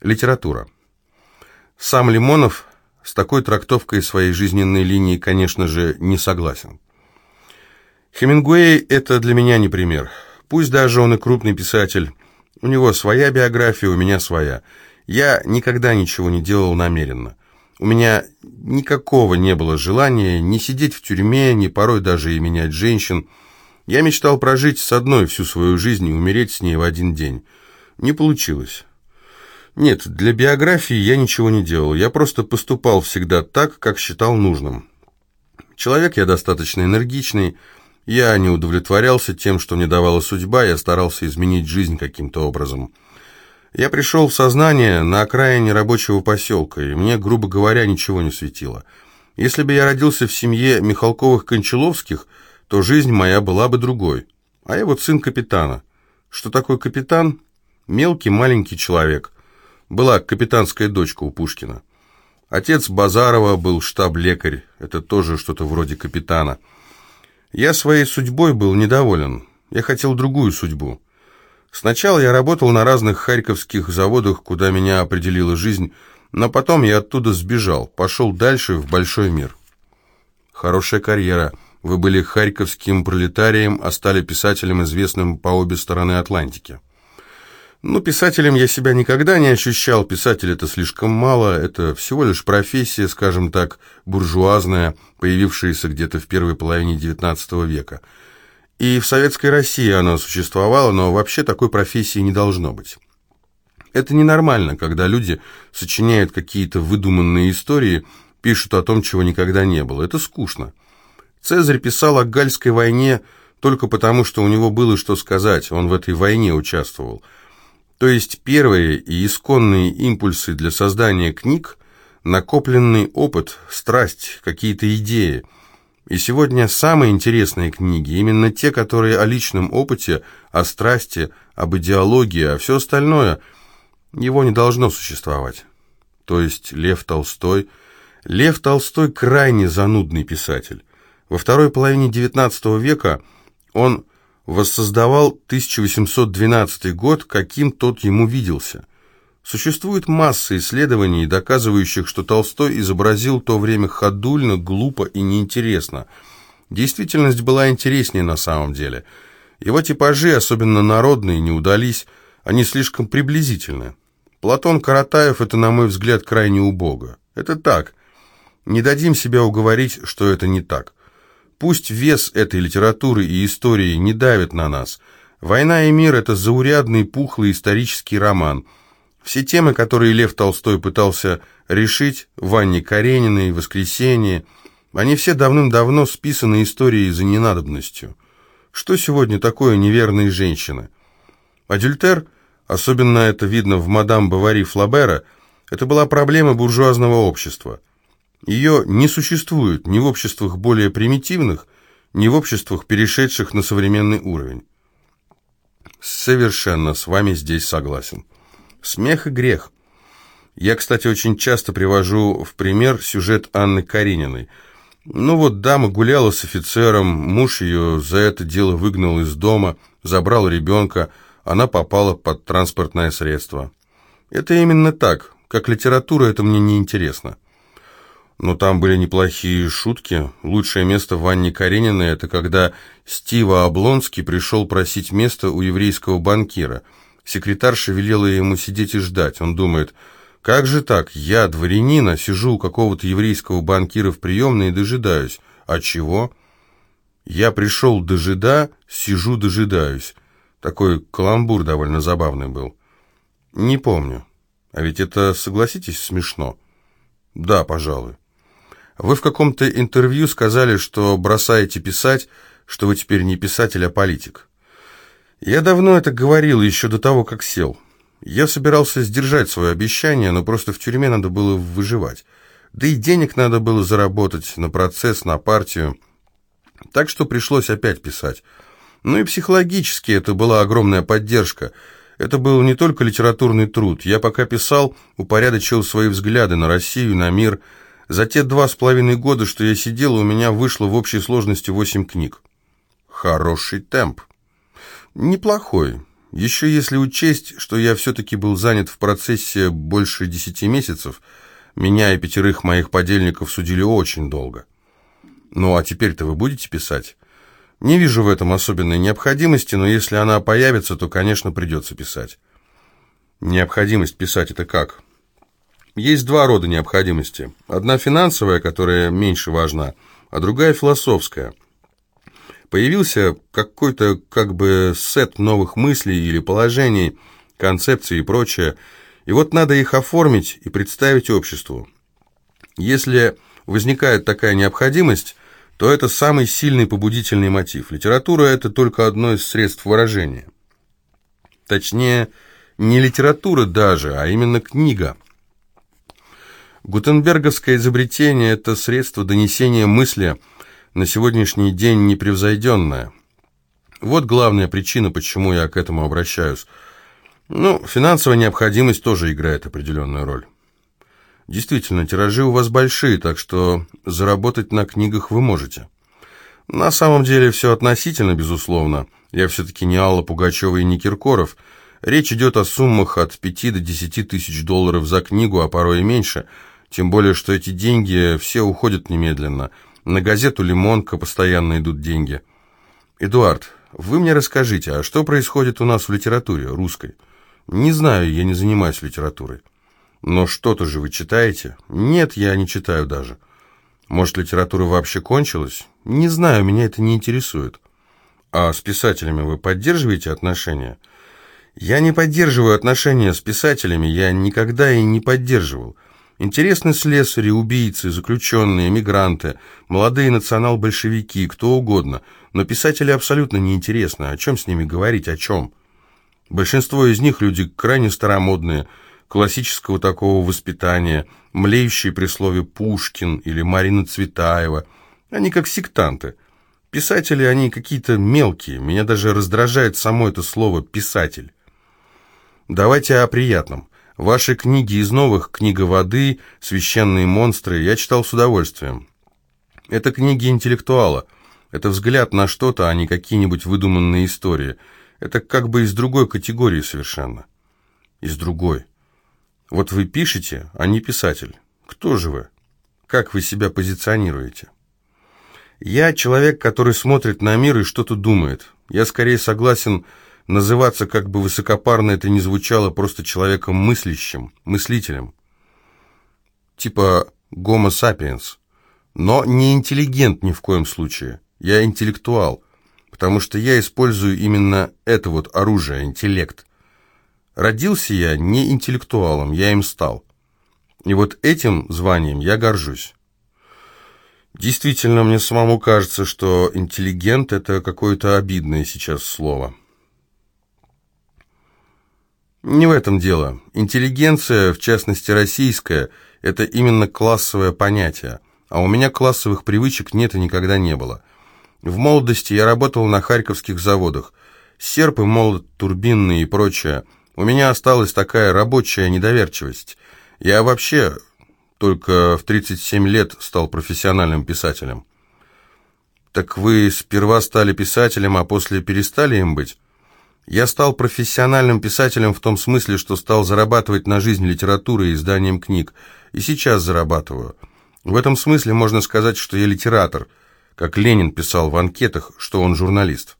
Литература. Сам Лимонов с такой трактовкой своей жизненной линии, конечно же, не согласен. Хемингуэй – это для меня не пример. Пусть даже он и крупный писатель. У него своя биография, у меня своя. Я никогда ничего не делал намеренно. У меня никакого не было желания ни сидеть в тюрьме, ни порой даже и менять женщин. Я мечтал прожить с одной всю свою жизнь и умереть с ней в один день. Не получилось. Нет, для биографии я ничего не делал. Я просто поступал всегда так, как считал нужным. Человек я достаточно энергичный. Я не удовлетворялся тем, что мне давала судьба, я старался изменить жизнь каким-то образом. Я пришел в сознание на окраине рабочего поселка, и мне, грубо говоря, ничего не светило. Если бы я родился в семье Михалковых-Кончаловских, то жизнь моя была бы другой. А я вот сын капитана. Что такое капитан? Мелкий маленький человек. Была капитанская дочка у Пушкина. Отец Базарова был штаб-лекарь, это тоже что-то вроде капитана. Я своей судьбой был недоволен. Я хотел другую судьбу. Сначала я работал на разных харьковских заводах, куда меня определила жизнь, но потом я оттуда сбежал, пошел дальше в большой мир. Хорошая карьера. Вы были харьковским пролетарием, а стали писателем, известным по обе стороны Атлантики. Ну, писателем я себя никогда не ощущал, писатель это слишком мало, это всего лишь профессия, скажем так, буржуазная, появившаяся где-то в первой половине XIX века – и в Советской России она существовала, но вообще такой профессии не должно быть. Это ненормально, когда люди сочиняют какие-то выдуманные истории, пишут о том, чего никогда не было. Это скучно. Цезарь писал о Гальской войне только потому, что у него было что сказать, он в этой войне участвовал. То есть первые и исконные импульсы для создания книг – накопленный опыт, страсть, какие-то идеи – и сегодня самые интересные книги, именно те, которые о личном опыте, о страсти, об идеологии, а все остальное, его не должно существовать. То есть Лев Толстой... Лев Толстой крайне занудный писатель. Во второй половине XIX века он воссоздавал 1812 год, каким тот ему виделся – Существует масса исследований, доказывающих, что Толстой изобразил то время ходульно, глупо и неинтересно. Действительность была интереснее на самом деле. Его типажи, особенно народные, не удались, они слишком приблизительны. Платон Каратаев – это, на мой взгляд, крайне убого. Это так. Не дадим себя уговорить, что это не так. Пусть вес этой литературы и истории не давит на нас. «Война и мир» – это заурядный, пухлый исторический роман – все темы, которые Лев Толстой пытался решить в Анне Карениной, «Воскресенье», они все давным-давно списаны историей за ненадобностью. Что сегодня такое неверные женщины? Адюльтер, особенно это видно в «Мадам Бавари Флабера», это была проблема буржуазного общества. Ее не существует ни в обществах более примитивных, ни в обществах, перешедших на современный уровень. Совершенно с вами здесь согласен. Смех и грех. Я, кстати, очень часто привожу в пример сюжет Анны Карениной. Ну вот дама гуляла с офицером, муж ее за это дело выгнал из дома, забрал ребенка, она попала под транспортное средство. Это именно так, как литература это мне не интересно. Но там были неплохие шутки. Лучшее место в Анне Карениной это когда Стива Облонский пришел просить место у еврейского банкира – Секретарша велела ему сидеть и ждать. Он думает, как же так, я, дворянина, сижу у какого-то еврейского банкира в приемной и дожидаюсь. А чего? Я пришел дожида, сижу дожидаюсь. Такой каламбур довольно забавный был. Не помню. А ведь это, согласитесь, смешно. Да, пожалуй. Вы в каком-то интервью сказали, что бросаете писать, что вы теперь не писатель, а политик. Я давно это говорил, еще до того, как сел. Я собирался сдержать свое обещание, но просто в тюрьме надо было выживать. Да и денег надо было заработать на процесс, на партию. Так что пришлось опять писать. Ну и психологически это была огромная поддержка. Это был не только литературный труд. Я пока писал, упорядочил свои взгляды на Россию, на мир. За те два с половиной года, что я сидел, у меня вышло в общей сложности восемь книг. Хороший темп. Неплохой. Еще если учесть, что я все-таки был занят в процессе больше десяти месяцев, меня и пятерых моих подельников судили очень долго. Ну а теперь-то вы будете писать? Не вижу в этом особенной необходимости, но если она появится, то, конечно, придется писать. Необходимость писать это как? Есть два рода необходимости. Одна финансовая, которая меньше важна, а другая философская – Появился какой-то как бы сет новых мыслей или положений, концепций и прочее, и вот надо их оформить и представить обществу. Если возникает такая необходимость, то это самый сильный побудительный мотив. Литература – это только одно из средств выражения. Точнее, не литература даже, а именно книга. Гутенберговское изобретение – это средство донесения мысли – на сегодняшний день непревзойденная. Вот главная причина, почему я к этому обращаюсь. Ну, финансовая необходимость тоже играет определенную роль. Действительно, тиражи у вас большие, так что заработать на книгах вы можете. На самом деле все относительно, безусловно. Я все-таки не Алла Пугачева и не Киркоров. Речь идет о суммах от 5 до 10 тысяч долларов за книгу, а порой и меньше. Тем более, что эти деньги все уходят немедленно – на газету «Лимонка» постоянно идут деньги. Эдуард, вы мне расскажите, а что происходит у нас в литературе русской? Не знаю, я не занимаюсь литературой. Но что-то же вы читаете? Нет, я не читаю даже. Может, литература вообще кончилась? Не знаю, меня это не интересует. А с писателями вы поддерживаете отношения? Я не поддерживаю отношения с писателями, я никогда и не поддерживал. Интересны слесари, убийцы, заключенные, мигранты, молодые национал-большевики, кто угодно, но писатели абсолютно неинтересны. О чем с ними говорить, о чем? Большинство из них люди крайне старомодные, классического такого воспитания, млеющие при слове Пушкин или Марина Цветаева. Они как сектанты. Писатели, они какие-то мелкие. Меня даже раздражает само это слово «писатель». Давайте о приятном. Ваши книги из новых «Книга воды», «Священные монстры» я читал с удовольствием. Это книги интеллектуала. Это взгляд на что-то, а не какие-нибудь выдуманные истории. Это как бы из другой категории совершенно. Из другой. Вот вы пишете, а не писатель. Кто же вы? Как вы себя позиционируете? Я человек, который смотрит на мир и что-то думает. Я скорее согласен называться, как бы высокопарно это ни звучало, просто человеком мыслящим, мыслителем. Типа гомо сапиенс. Но не интеллигент ни в коем случае. Я интеллектуал, потому что я использую именно это вот оружие, интеллект. Родился я не интеллектуалом, я им стал. И вот этим званием я горжусь. Действительно, мне самому кажется, что интеллигент – это какое-то обидное сейчас слово. Не в этом дело. Интеллигенция, в частности российская, это именно классовое понятие, а у меня классовых привычек нет и никогда не было. В молодости я работал на харьковских заводах. Серпы, молот, турбинные и прочее. У меня осталась такая рабочая недоверчивость. Я вообще только в 37 лет стал профессиональным писателем. Так вы сперва стали писателем, а после перестали им быть? Я стал профессиональным писателем в том смысле, что стал зарабатывать на жизнь литературой и изданием книг, и сейчас зарабатываю. В этом смысле можно сказать, что я литератор, как Ленин писал в анкетах, что он журналист.